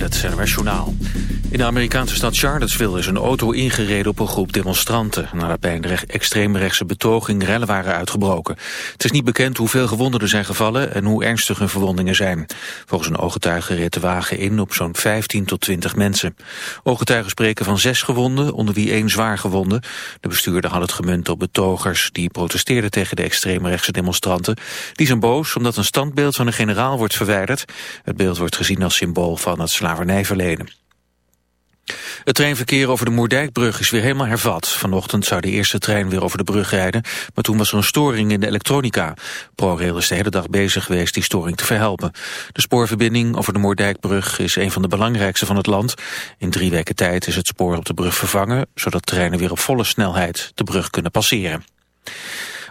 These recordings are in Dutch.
met het NOS Journaal. In de Amerikaanse stad Charlottesville is een auto ingereden op een groep demonstranten... nadat bij een extreemrechtse betoging rellen waren uitgebroken. Het is niet bekend hoeveel gewonden er zijn gevallen... en hoe ernstig hun verwondingen zijn. Volgens een ooggetuige reed de wagen in op zo'n 15 tot 20 mensen. Ooggetuigen spreken van zes gewonden, onder wie één zwaar gewonde. De bestuurder had het gemunt op betogers... die protesteerden tegen de extreemrechtse demonstranten. Die zijn boos omdat een standbeeld van een generaal wordt verwijderd. Het beeld wordt gezien als symbool van het slavernijverleden. Het treinverkeer over de Moerdijkbrug is weer helemaal hervat. Vanochtend zou de eerste trein weer over de brug rijden, maar toen was er een storing in de elektronica. ProRail is de hele dag bezig geweest die storing te verhelpen. De spoorverbinding over de Moerdijkbrug is een van de belangrijkste van het land. In drie weken tijd is het spoor op de brug vervangen, zodat treinen weer op volle snelheid de brug kunnen passeren.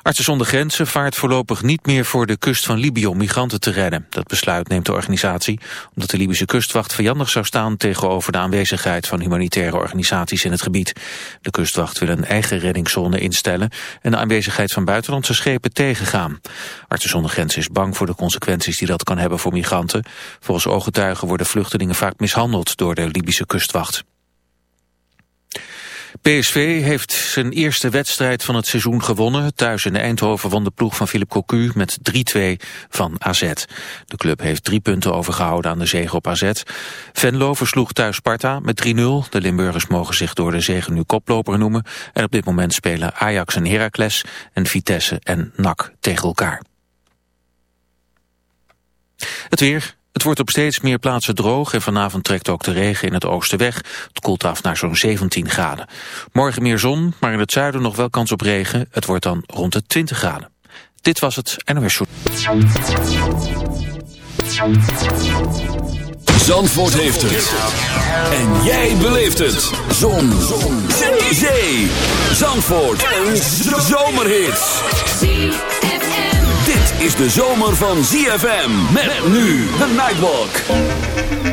Artsen zonder Grenzen vaart voorlopig niet meer voor de kust van Libië om migranten te redden. Dat besluit neemt de organisatie omdat de Libische kustwacht vijandig zou staan tegenover de aanwezigheid van humanitaire organisaties in het gebied. De kustwacht wil een eigen reddingszone instellen en de aanwezigheid van buitenlandse schepen tegengaan. Artsen zonder Grenzen is bang voor de consequenties die dat kan hebben voor migranten. Volgens ooggetuigen worden vluchtelingen vaak mishandeld door de Libische kustwacht. PSV heeft zijn eerste wedstrijd van het seizoen gewonnen. Thuis in Eindhoven won de ploeg van Philip Cocu met 3-2 van AZ. De club heeft drie punten overgehouden aan de zege op AZ. Venlo versloeg thuis Sparta met 3-0. De Limburgers mogen zich door de zege nu koploper noemen. En op dit moment spelen Ajax en Heracles en Vitesse en NAC tegen elkaar. Het weer, het wordt op steeds meer plaatsen droog en vanavond trekt ook de regen in het oosten weg. Het koelt af naar zo'n 17 graden. Morgen meer zon, maar in het zuiden nog wel kans op regen. Het wordt dan rond de 20 graden. Dit was het NOS Show. Zandvoort heeft het. En jij beleeft het. Zon. zon. Zee. Zandvoort. Een zomerhit dit is de zomer van ZFM. Met, nu de Nightwalk.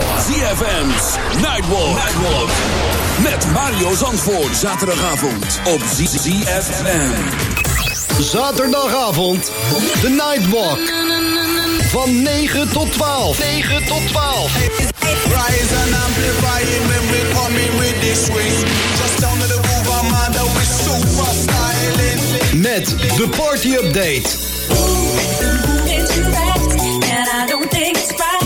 ZFM's Nightwalk. Nightwalk. Met Mario Zandvoort. Zaterdagavond op ZFM. Zaterdagavond. De Nightwalk. Van 9 tot 12. 9 tot 12. Rise and amplify when we come in with this swing. Just down to the groove, I'm under with super styling. Met de party update.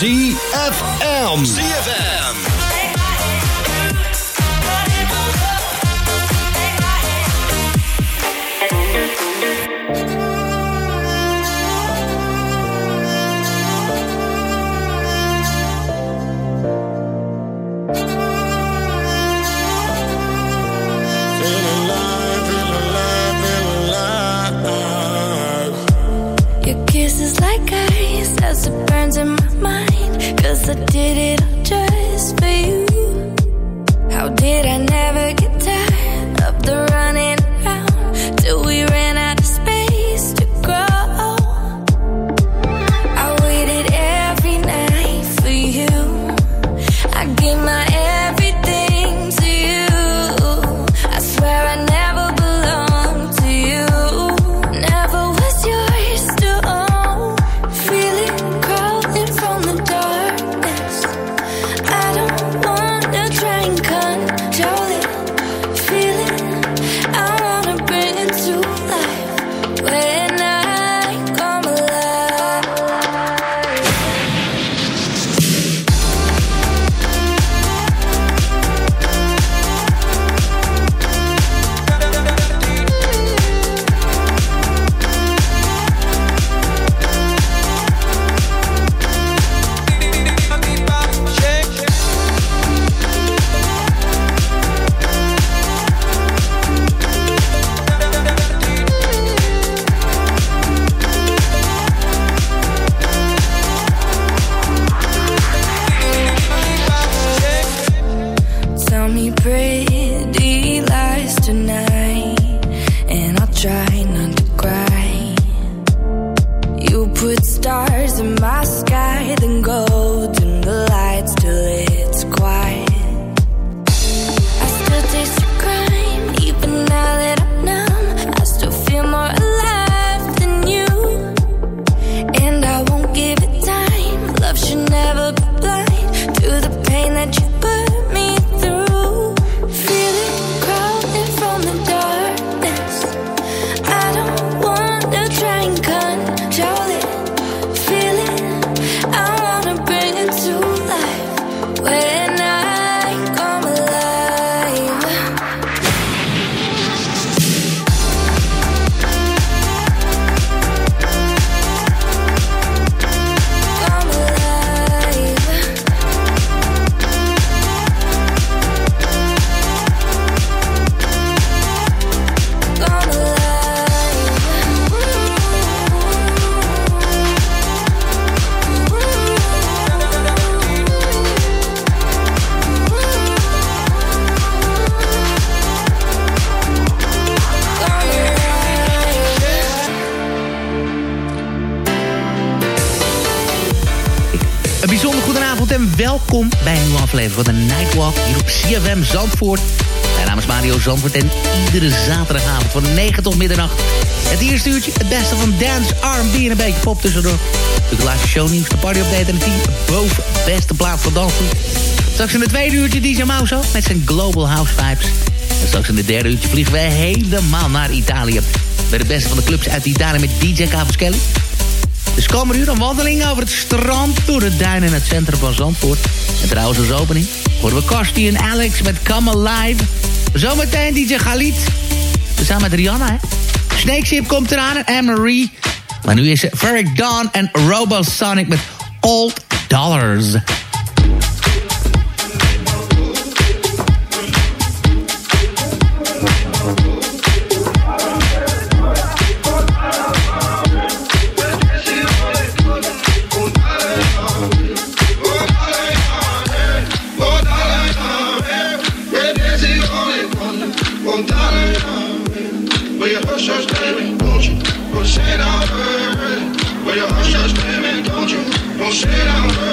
ZFM. ZFM. Your kiss is like ice as it burns in my mind. Cause I did it just for you. How did I van de Nightwalk hier op CFM Zandvoort. Mijn naam is Mario Zandvoort en iedere zaterdagavond van 9 tot middernacht... het eerste uurtje, het beste van dance, R&B en een beetje pop tussendoor. De laatste shownieuws, de party update en de 10 boven beste plaats van dansvoet. Straks in het tweede uurtje DJ Mauso met zijn Global House Vibes. En straks in het derde uurtje vliegen we helemaal naar Italië. Bij de beste van de clubs uit Italië met DJ Cavaschelli. Dus komende uur een wandeling over het strand... door de duinen in het centrum van Zandvoort. En trouwens als opening horen we Kasti en Alex met Come Alive. Zometeen DJ Galit. Samen met Rihanna, hè. Snakeship komt eraan en Anne-Marie. Maar nu is Ferric Dawn en Robosonic met Old Dollars. gon' shit out.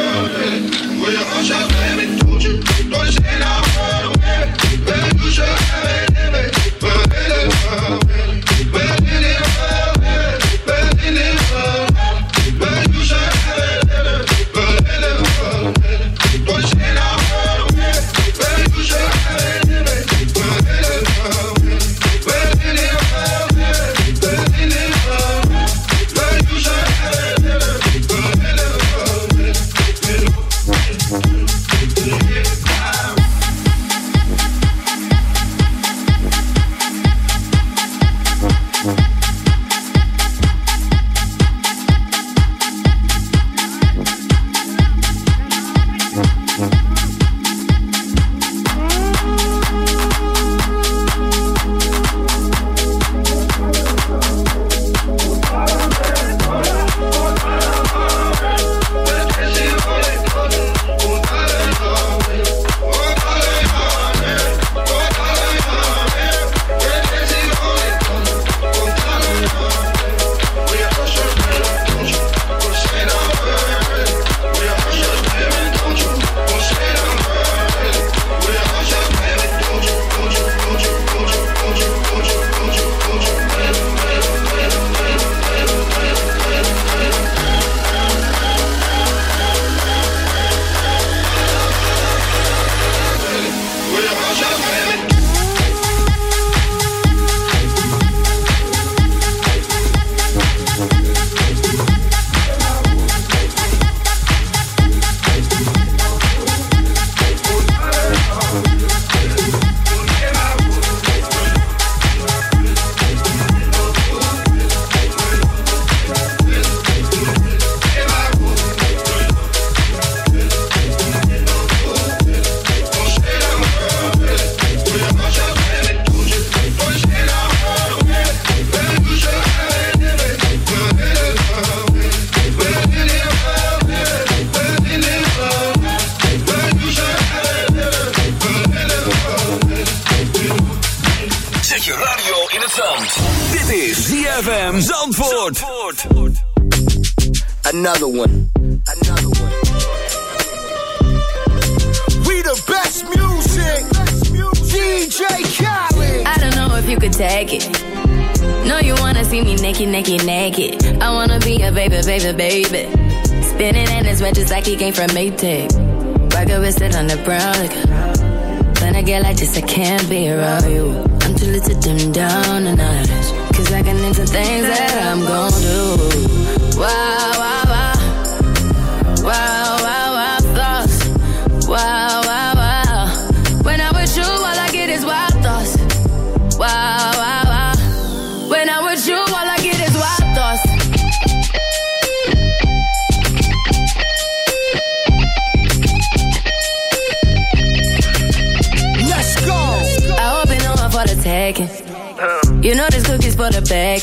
DJ Khaled. I don't know if you could take it. No, you wanna see me naked, naked, naked. I wanna be a baby, baby, baby. Spinning in his red just like he came from Maytag. Rocket with it on the brown. When I get like this, I can't be around you. I'm too little to dim down the night. Cause I can into things that I'm gon' do. Wow. Wow, the bag.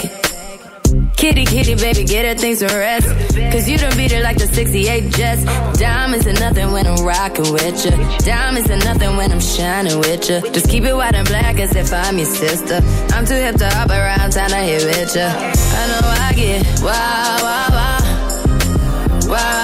Kitty, kitty, baby, get her things to rest. Cause you done beat her like the 68 Jets. Diamonds are nothing when I'm rocking with you. Diamonds are nothing when I'm shining with you. Just keep it white and black as if I'm your sister. I'm too hip to hop around town to hit with ya. I know I get wow, wow. Wow, wow,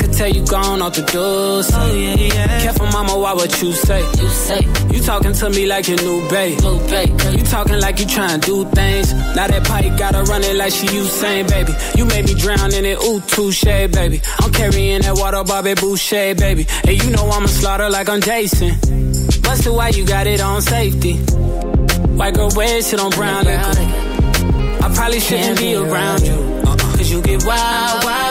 Tell you gone off the door. Oh, yeah, yeah. Careful, mama, why what you say? You say. You talking to me like your new babe. New babe. You talking like you trying to do things. Now that pipe gotta run it like she Usain, baby. You made me drown in it, ooh, touche, baby. I'm carrying that water, Bobby Boucher, baby. And you know I'ma slaughter like I'm Jason. Busted, why you got it on safety? White girl, wear shit on brown liquor. I probably shouldn't be around you. Uh-uh. Cause you get wild, wild,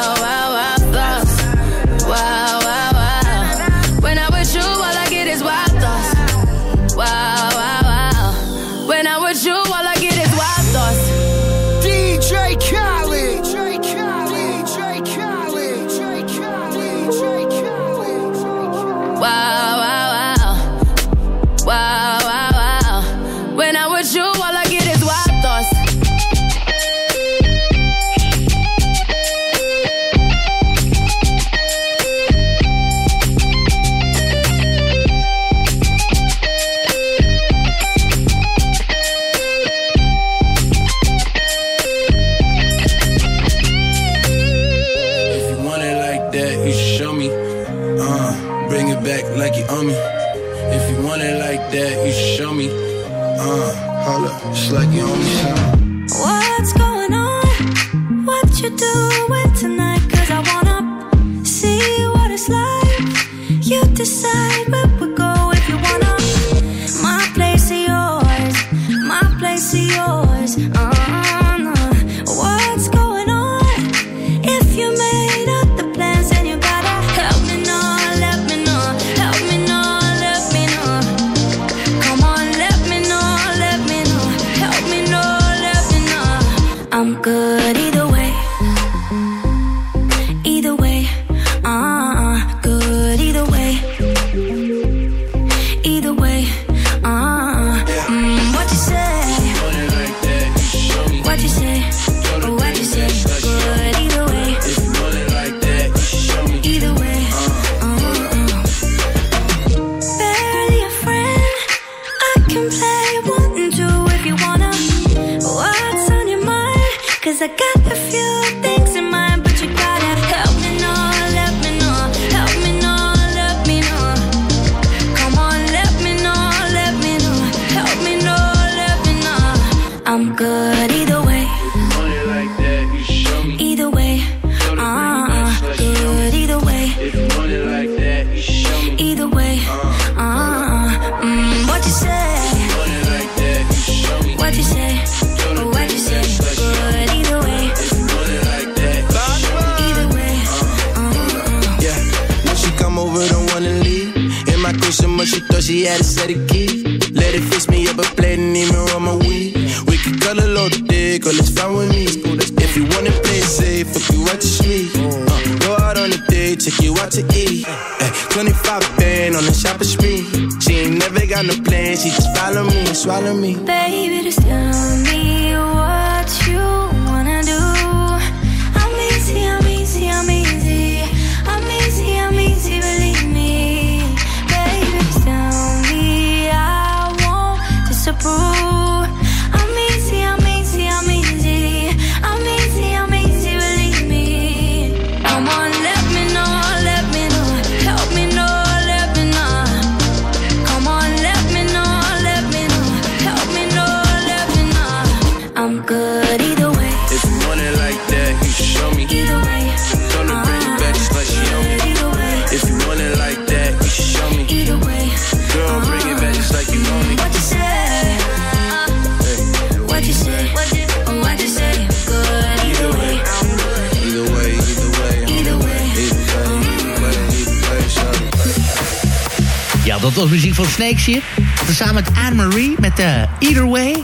dat was muziek van Snake Shit. Tezamen met Anne-Marie met de Either Way.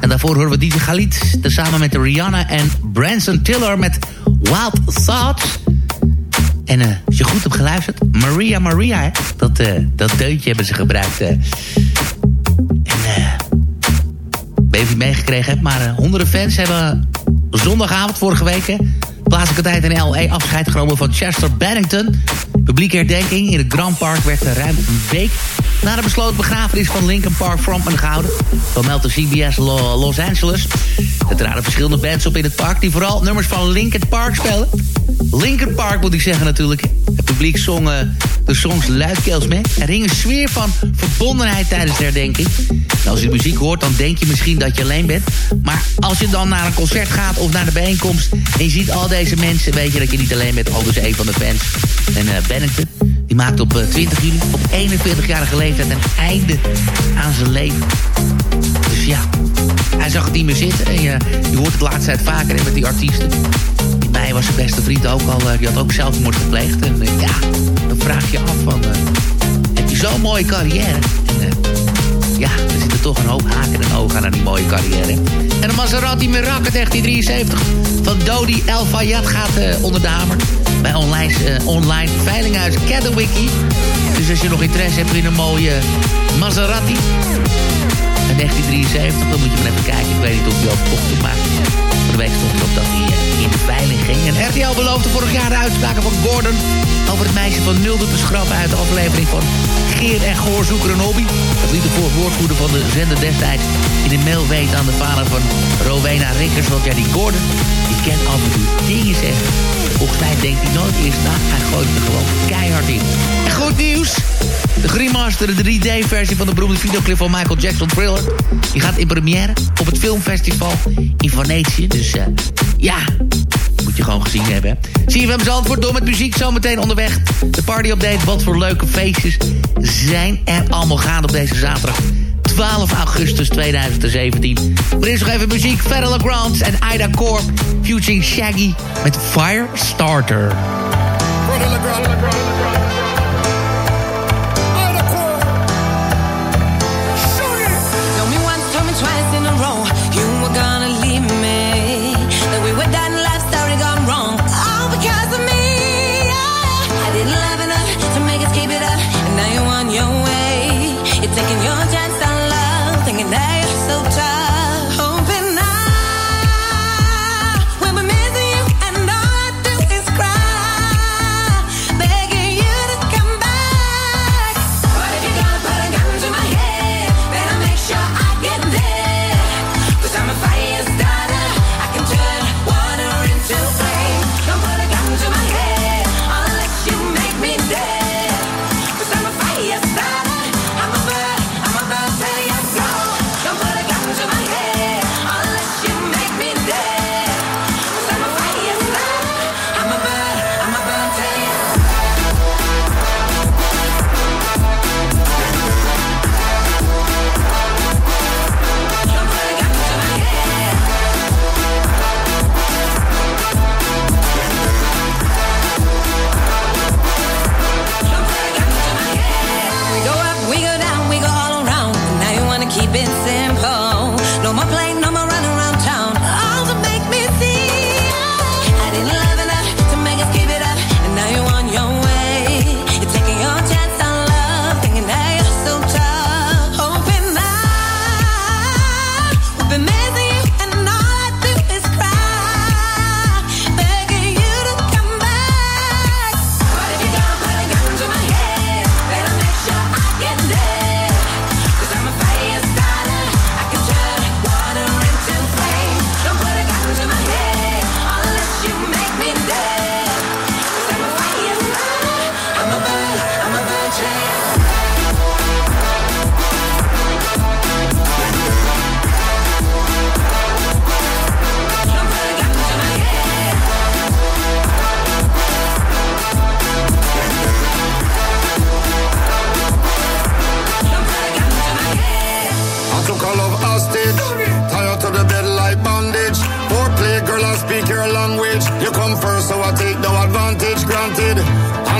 En daarvoor horen we DJ Khalid. Tezamen met Rihanna en Branson Tiller met Wild Thoughts. En eh, als je goed hebt geluisterd, Maria Maria, hè? Dat, eh, dat deuntje hebben ze gebruikt. eh. En eh, of je meegekregen hebt, maar eh, honderden fans hebben zondagavond vorige week... plaatselijke tijd in L.A. afscheid genomen van Chester Bennington. Publieke herdenking in het Grand Park werd er ruim een week... na de besloten begrafenis van Linkin Park frontman gehouden. Van meldt de CBS Lo- Los Angeles. Er traden verschillende bands op in het park... die vooral nummers van Linkin Park spelen. Linkin Park moet ik zeggen natuurlijk. Publiek zong eh, de songs luidkeels mee. Er hing een sfeer van verbondenheid tijdens de herdenking. En als je muziek hoort, dan denk je misschien dat je alleen bent. Maar als je dan naar een concert gaat of naar de bijeenkomst... en je ziet al deze mensen, weet je dat je niet alleen bent. Al dus een van de fans. En uh, Bennington, die maakt op eh, 20 juli, op 41-jarige leeftijd... een einde aan zijn leven. Dus ja, hij zag het niet meer zitten. En je, je hoort het laatst tijd vaker hè, met die artiesten. Mij was zijn beste vriend ook al. eh, Die had ook zelfmoord gepleegd. En eh, ja, dan vraag je af van... eh, heb je zo'n mooie carrière? En, ja, er zitten toch een hoop haken en ogen aan die mooie carrière. En de Maserati Miracle 1973 van Dodi El Fayad gaat eh, onder de hamer. Bij online, online veilinghuis Catawiki. Dus als je nog interesse hebt in een mooie Maserati... uit 1973, dan moet je maar even kijken. Ik weet niet of die al verkocht is, maar... De week stond erop dat hij eh, in de veiling ging. En RTL beloofde vorig jaar de uitspraken van Gordon... over het meisje van Nulde te schrappen uit de aflevering van Geer en Goor zoeken een hobby. Dat liet de voor- woordvoerder van de zender destijds in een mail weten aan de vader van Rowena Rikkers. Want ja, die Gordon, die kent af en toe dingen zeggen. Volgens mij denkt hij nooit eerst na. Hij gooit er gewoon keihard in. En goed nieuws. De geremasterde 3D-versie van de beroemde videoclip van Michael Jackson Thriller... die gaat in première op het filmfestival in Venetië. Dus eh, ja, moet je gewoon gezien hebben. Zie je hem antwoord door met muziek zometeen onderweg. De party-update, wat voor leuke feestjes zijn er allemaal gaande op deze zaterdag. 12 augustus 2017. Maar eerst nog even muziek. Federal Grants en Ida Corp. Futuring Shaggy met Firestarter. Told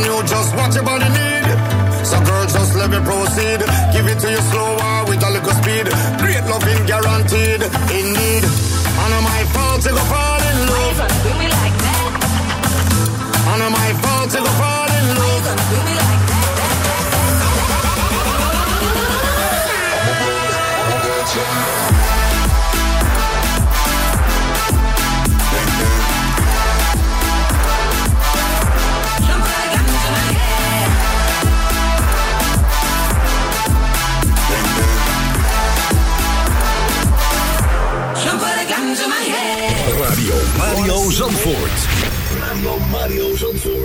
And you just watch your body need. So girl, just let me proceed. Give it to you slower with a little speed. Great loving guaranteed, indeed. And my fault to go fall in love. Do me like that. And my fault to go Mario Zandvoort. Mario Zandvoort.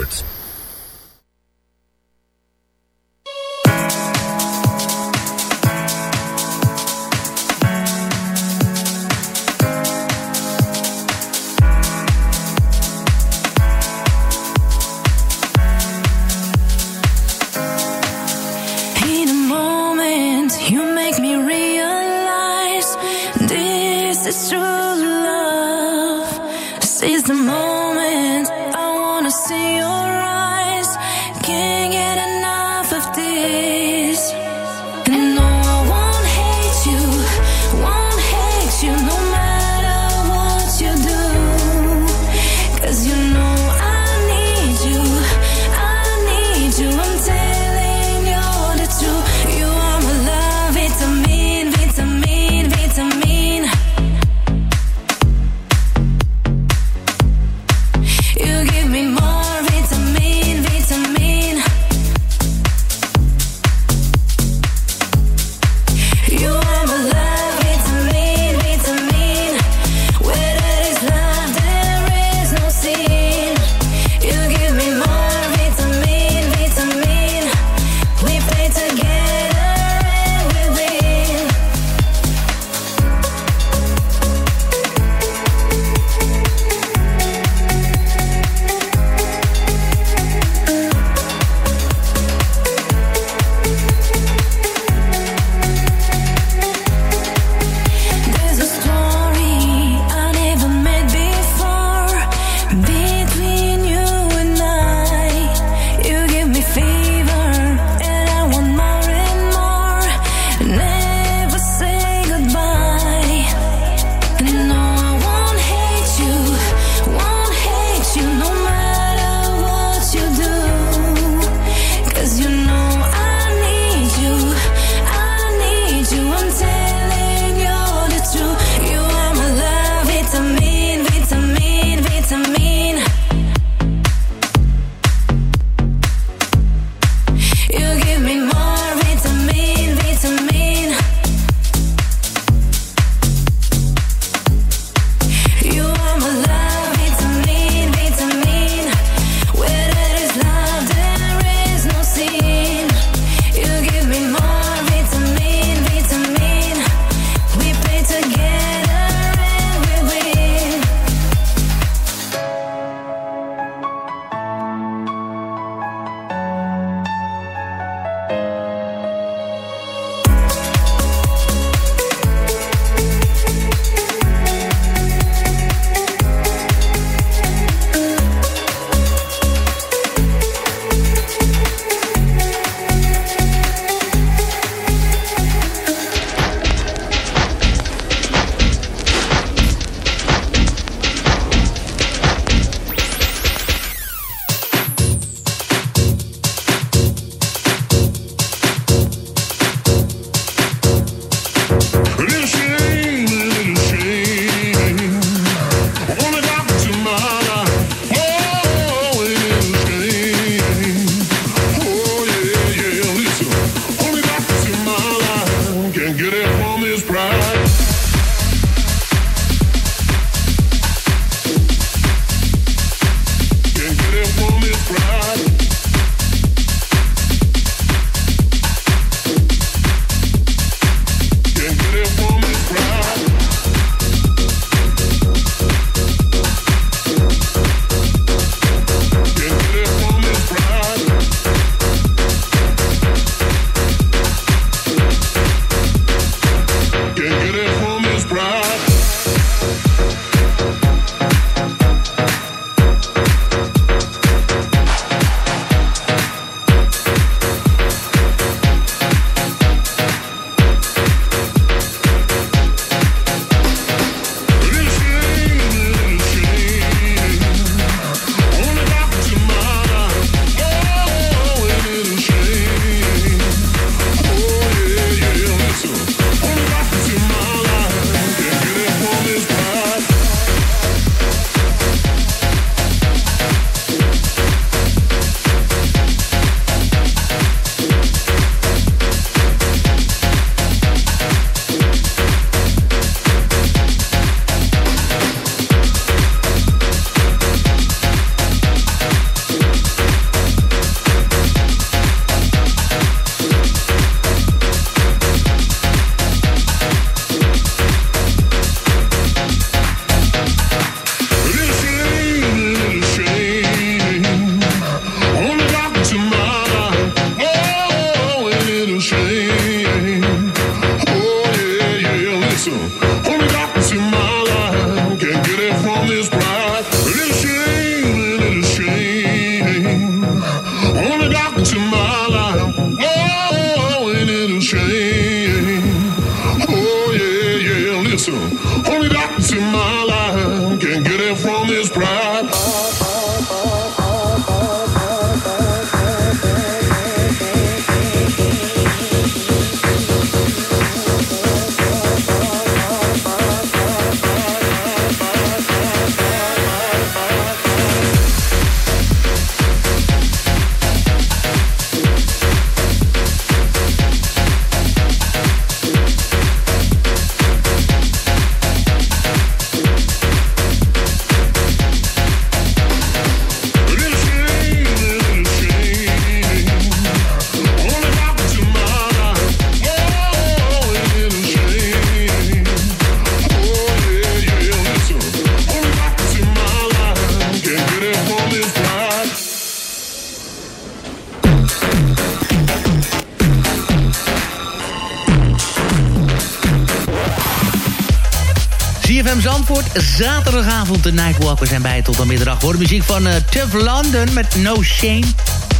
Zaterdagavond de Nightwalk. We zijn bij tot aan middag. Voor de muziek van uh, Tough London met No Shame.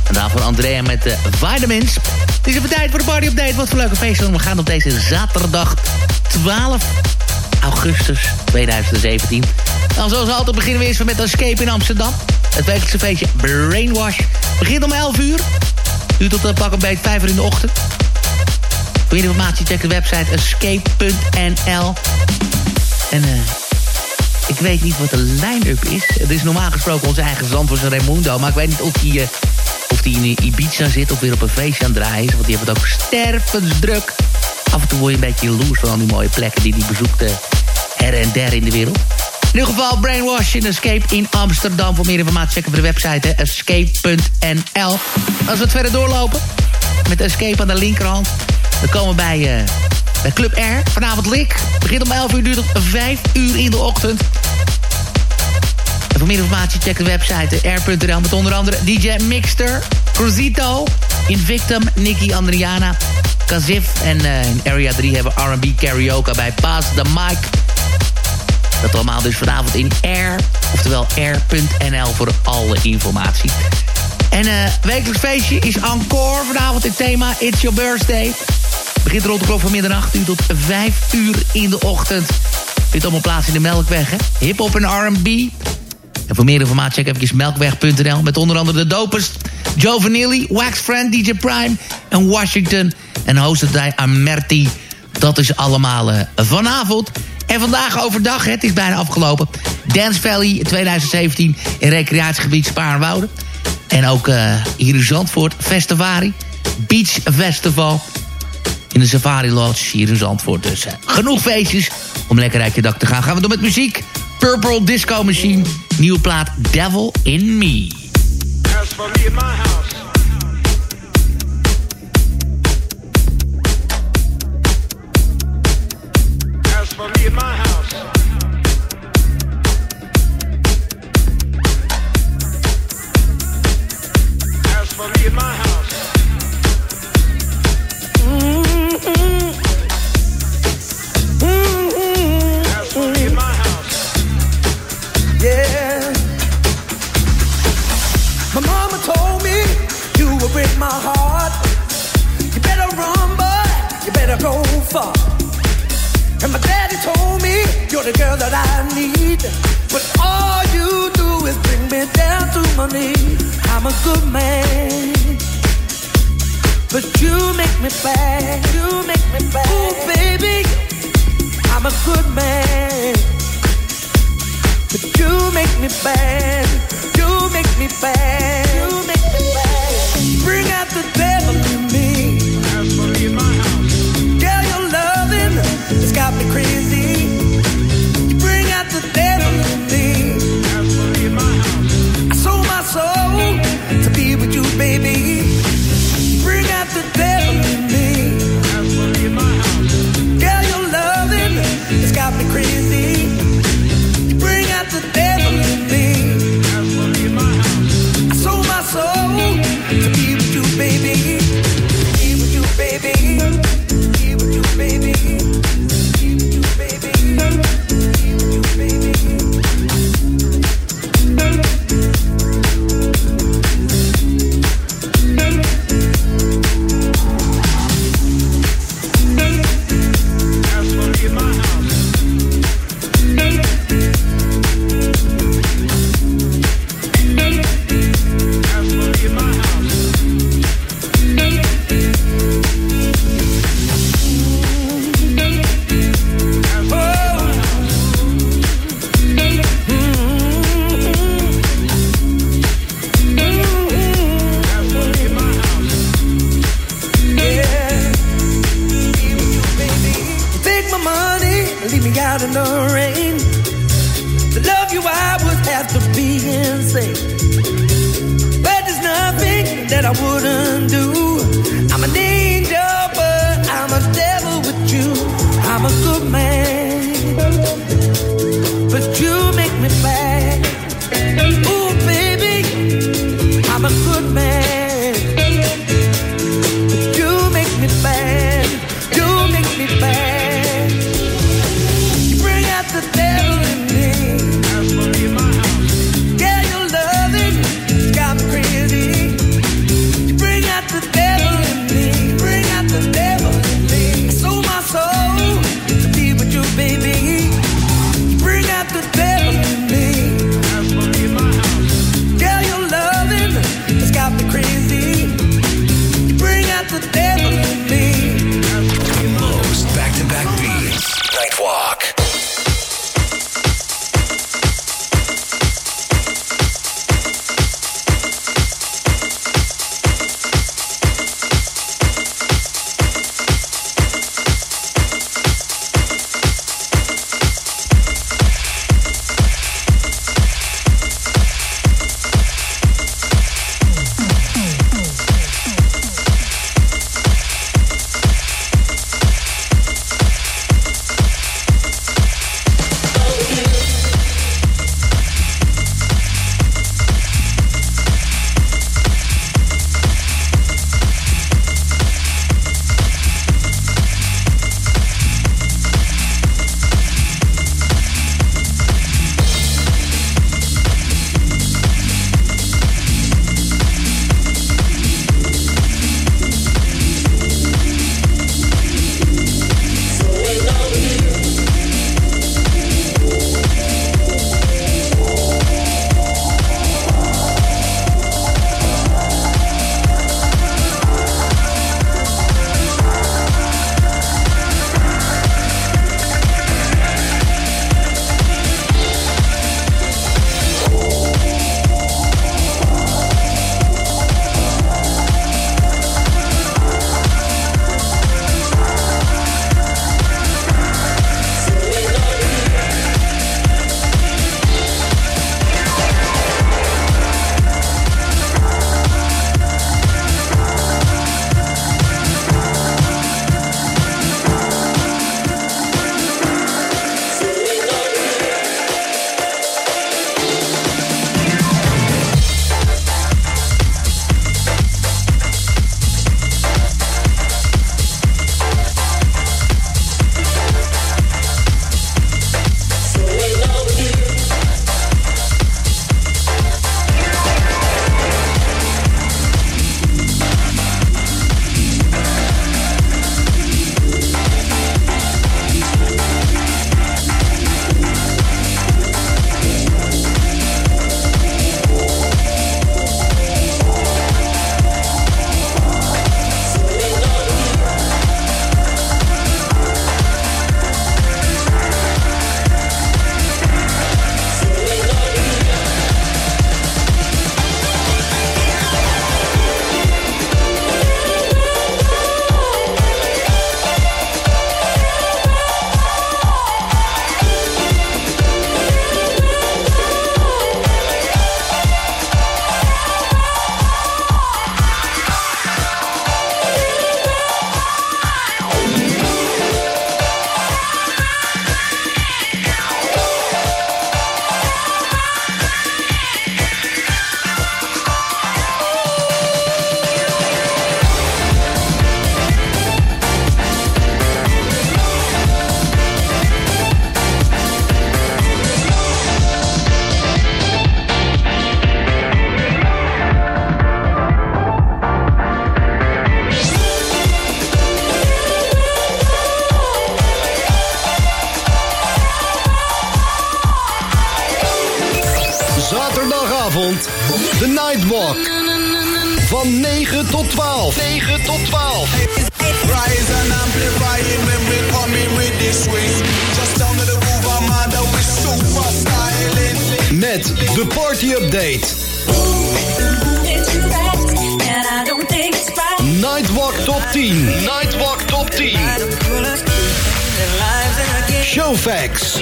En daarvoor Andrea met uh, Vitamins. Het is even tijd voor de party update. Wat voor leuke feesten. We gaan op deze zaterdag 12 augustus 2017. Dan zoals altijd beginnen we eerst met Escape in Amsterdam. Het wekelijkse feestje Brainwash. Begint om 11 uur. Nu tot uh, pak een beetje 5 uur in de ochtend. Voor meer informatie check de website escape.nl. En uh, ik weet niet wat de line-up is. Het is normaal gesproken onze eigen Zandvoortse Raimundo. Maar ik weet niet of die, uh, of die in Ibiza zit of weer op een feestje aan het draaien is. Want die hebben het ook stervensdruk. Af en toe word je een beetje jaloers van al die mooie plekken die die bezoekt uh, her en der in de wereld. In ieder geval Brainwash in Escape in Amsterdam. Voor meer informatie checken we de website escape.nl. Als we het verder doorlopen met Escape aan de linkerhand... dan komen we bij... Bij Club R, vanavond Lik. Begint om 11 uur, duurt tot 5 uur in de ochtend. En voor meer informatie check de website r.nl met onder andere DJ Mixter, Cruzito, Invictum, Nicky Andriana, Kazif en uh, in Area 3 hebben R&B karaoke bij Pass the Mic. Dat allemaal dus vanavond in R, oftewel r.nl voor alle informatie. En uh, wekelijks feestje is encore vanavond het thema It's Your Birthday. Begint rond de klok van middernacht uur tot 5 uur in de ochtend. Vindt allemaal plaats in de Melkweg, hè? Hip-hop en R&B. En voor meer informatie check even melkweg.nl. Met onder andere de dopers Joe Vanilli, Wax Friend, DJ Prime en Washington. En hosted bij Amerti. Dat is allemaal uh, vanavond. En vandaag overdag, het is bijna afgelopen. Dance Valley 2017 in recreatiegebied Spaarnwoude. En ook uh, hier in Zandvoort, Festivari. Beach Festival in de Safari Lodge hier in Zandvoort. Dus genoeg feestjes om lekker uit je dak te gaan. Gaan we door met muziek. Purple Disco Machine. Nieuwe plaat Devil in Me.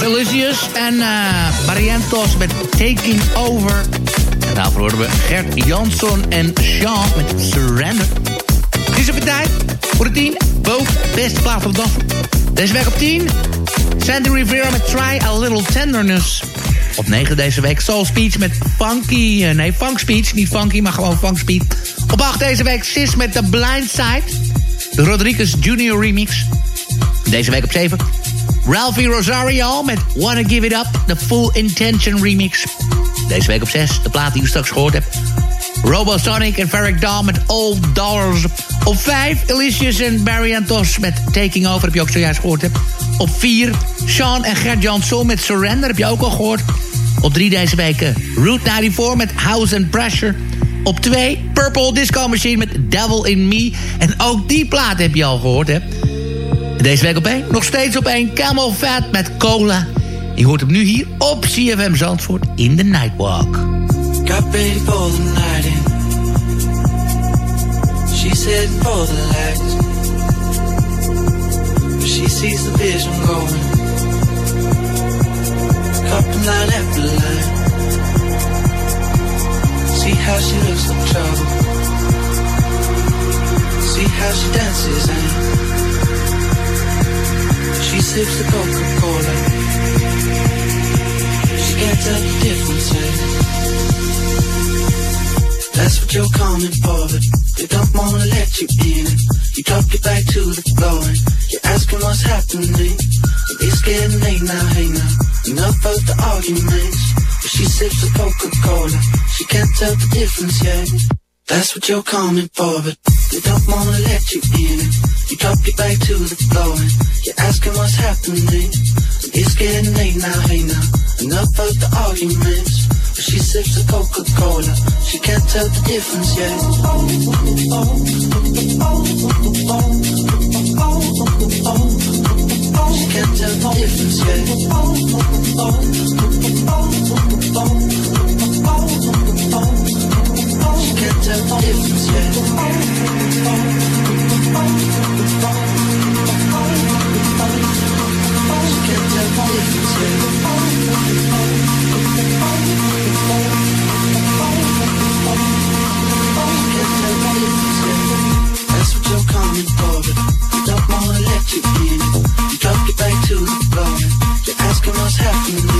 Was en uh, Barrientos met Taking Over. En daarvoor hoorden we Gert Jansson en Sean met Surrender. Het is even tijd voor de 10 boven beste plaat van de dag. Deze week op 10, Sandy Rivera met Try a Little Tenderness. Op 9 deze week Soul Speech met Funky, uh, nee Funk Speech, niet Funky, maar gewoon Funk Speech. Op 8 deze week Sis met The Blind Side. De Rodriguez Junior Remix. Deze week op 7 Ralphie Rosario met Wanna Give It Up, de Full Intention remix. Deze week op 6, de plaat die u straks gehoord hebt. Robosonic en Ferric Dahl met Old Dollars. Op 5, Elysius en Barry Antos met Taking Over, heb je ook zojuist gehoord. Hebt. Op 4, Sean en Gert Jansson met Surrender, heb je ook al gehoord. Op 3 deze week Route 94 met House and Pressure. Op 2, Purple Disco Machine met Devil in Me. En ook die plaat heb je al gehoord, hè. Deze week op één. Nog steeds op één. Camel Fat met Cola. Je hoort hem nu hier op CFM Zandvoort in de Nightwalk. Got the she sees the vision after. See how she trouble. Dances and she sips the Coca-Cola. She can't tell the difference. That's what you're coming for, but they don't wanna let you in. You drop your back to the floor and you're asking what's happening. It's getting late now, hey now. Enough of the arguments. But she sips the Coca-Cola. She can't tell the difference yet. That's what you're coming for, but they don't wanna let you in. You drop your back to the floor and you're asking what's happening. It's getting late now, hey now. Enough of the arguments. But she sips the Coca-Cola. She can't tell the difference yet. She can't tell the difference yet. Difference That's what you're coming for, don't wanna let you in. You drop your back to the floor. You're asking what's happening.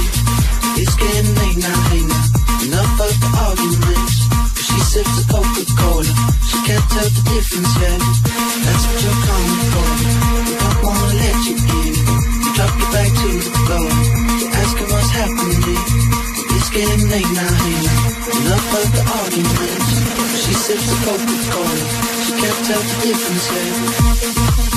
Can't tell the difference yet. That's what you're coming for, but don't wanna let you in. You drop your back to the floor. You're asking what's happening. It's getting late now, now. Enough of the arguments. She sips the Coca-Cola. She can't tell the difference yet.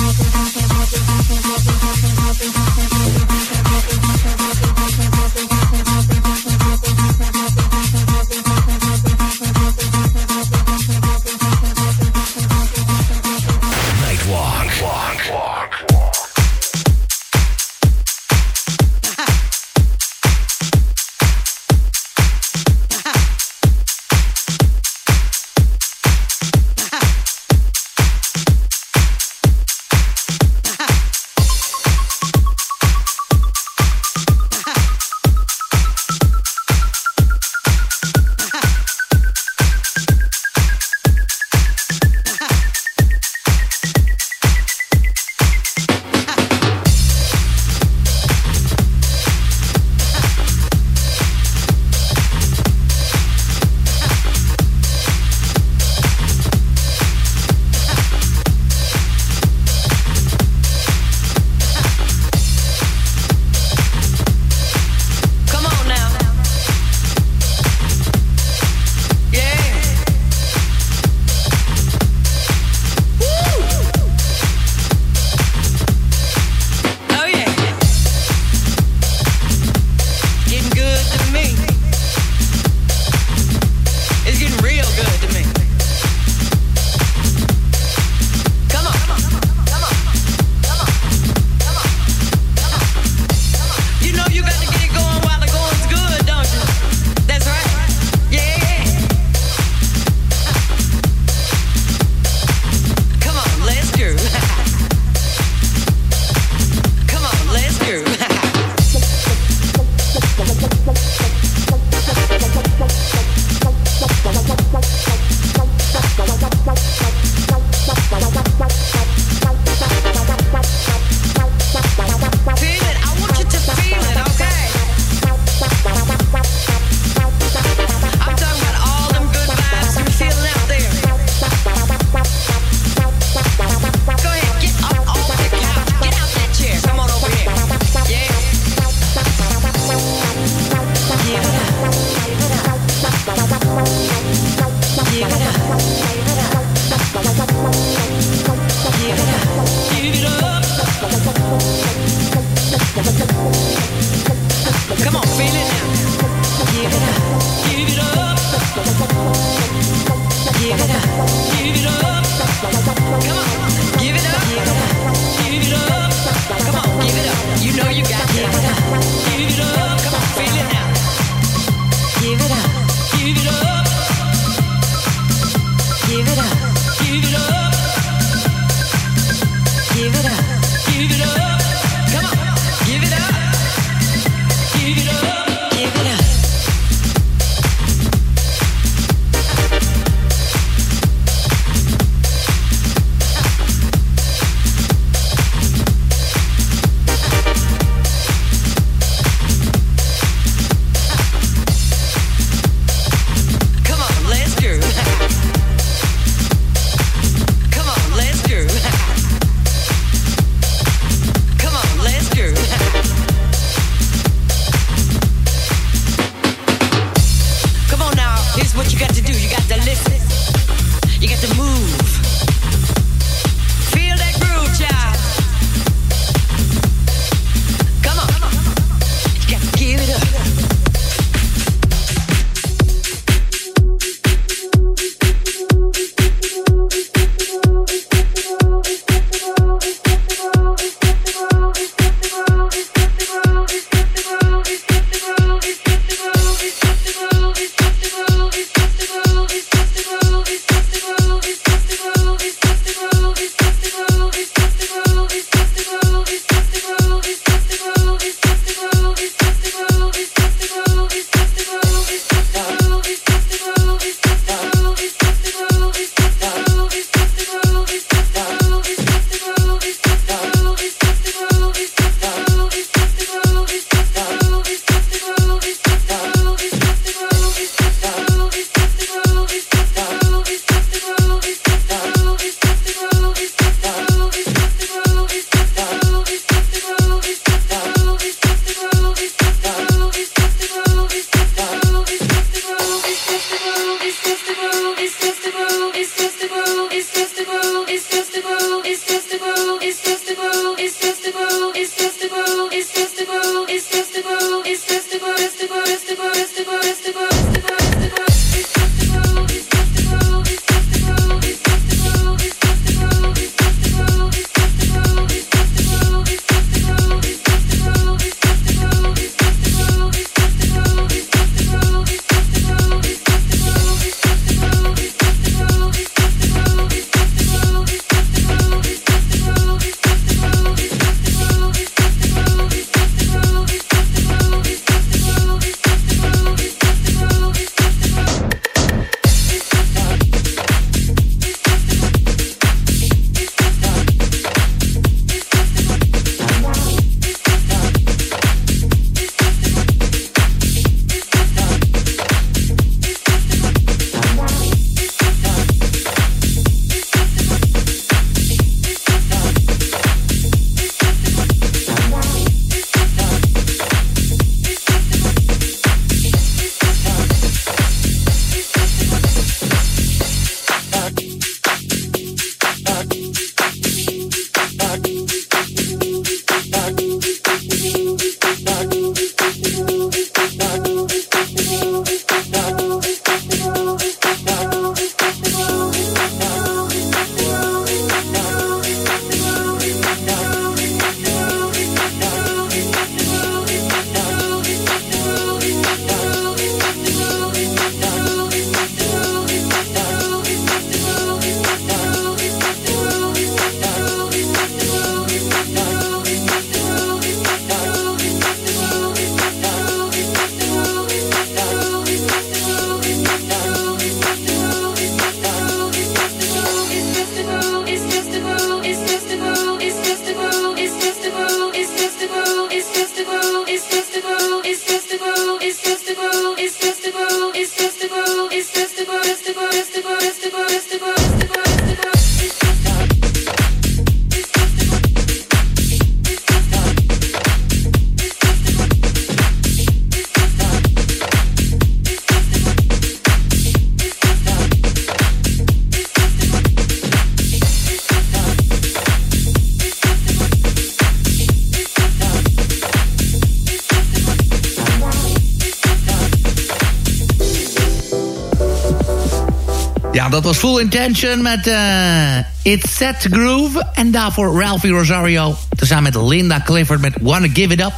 Dat was Full Intention met uh, It's Set Groove. En daarvoor Ralphie Rosario. Tezamen met Linda Clifford met Wanna Give It Up.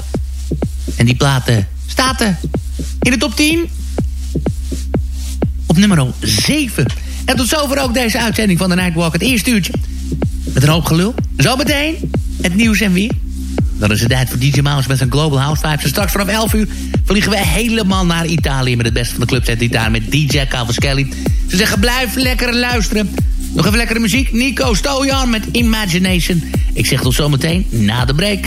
En die platen staat in de top 10. Op nummer 7. En tot zover ook deze uitzending van de Nightwalk. Het eerste uurtje. Met een hoop gelul. Zometeen het nieuws en weer. Dan is het tijd voor DJ Mouse met zijn Global House Vibes. Straks vanaf 11 uur vliegen we helemaal naar Italië... met het beste van de clubs uit Italië met DJ Cavaschelli. Ze zeggen blijf lekker luisteren. Nog even lekkere muziek. Nico Stojan met Imagination. Ik zeg tot zometeen na de break.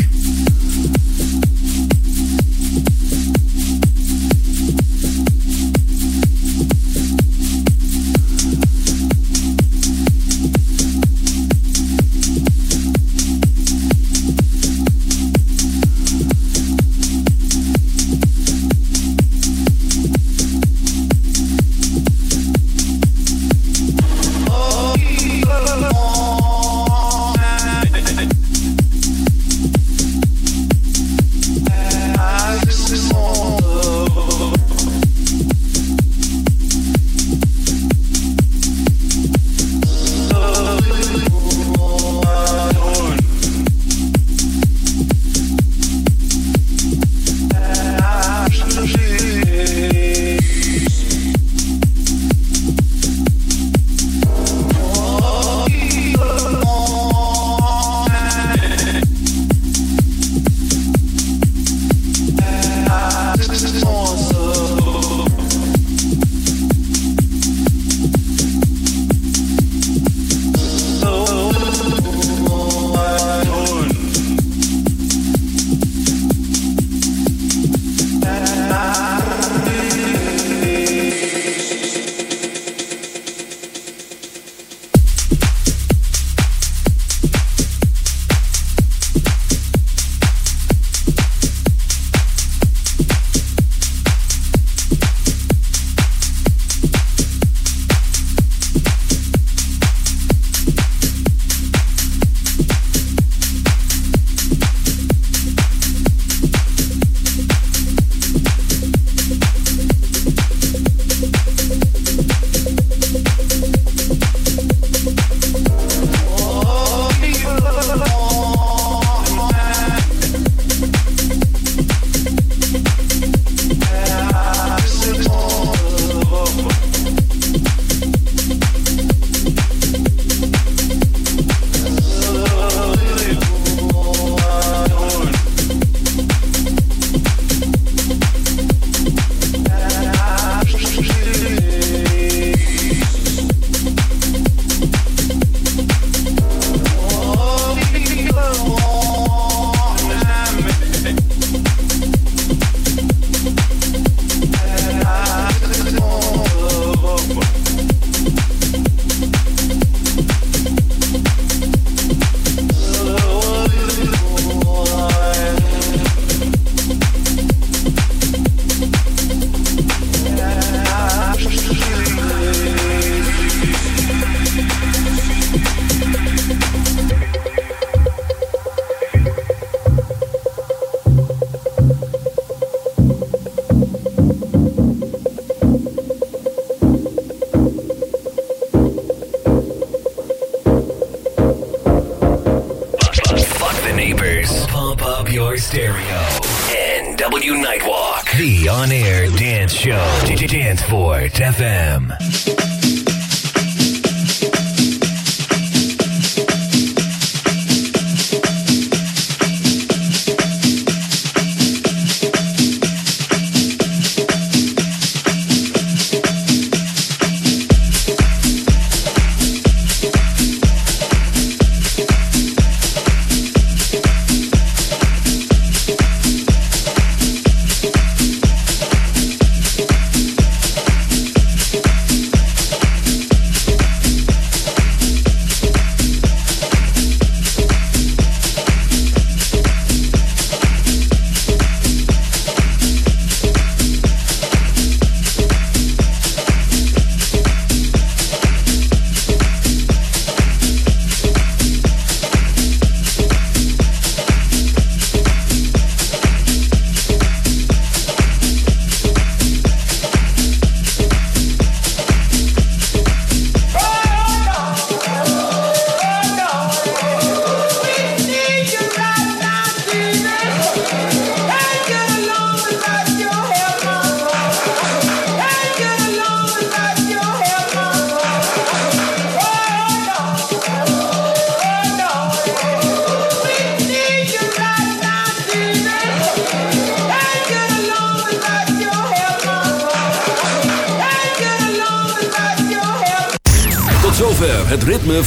Stereo. NW Nightwalk. The on-air dance show. Danceport FM.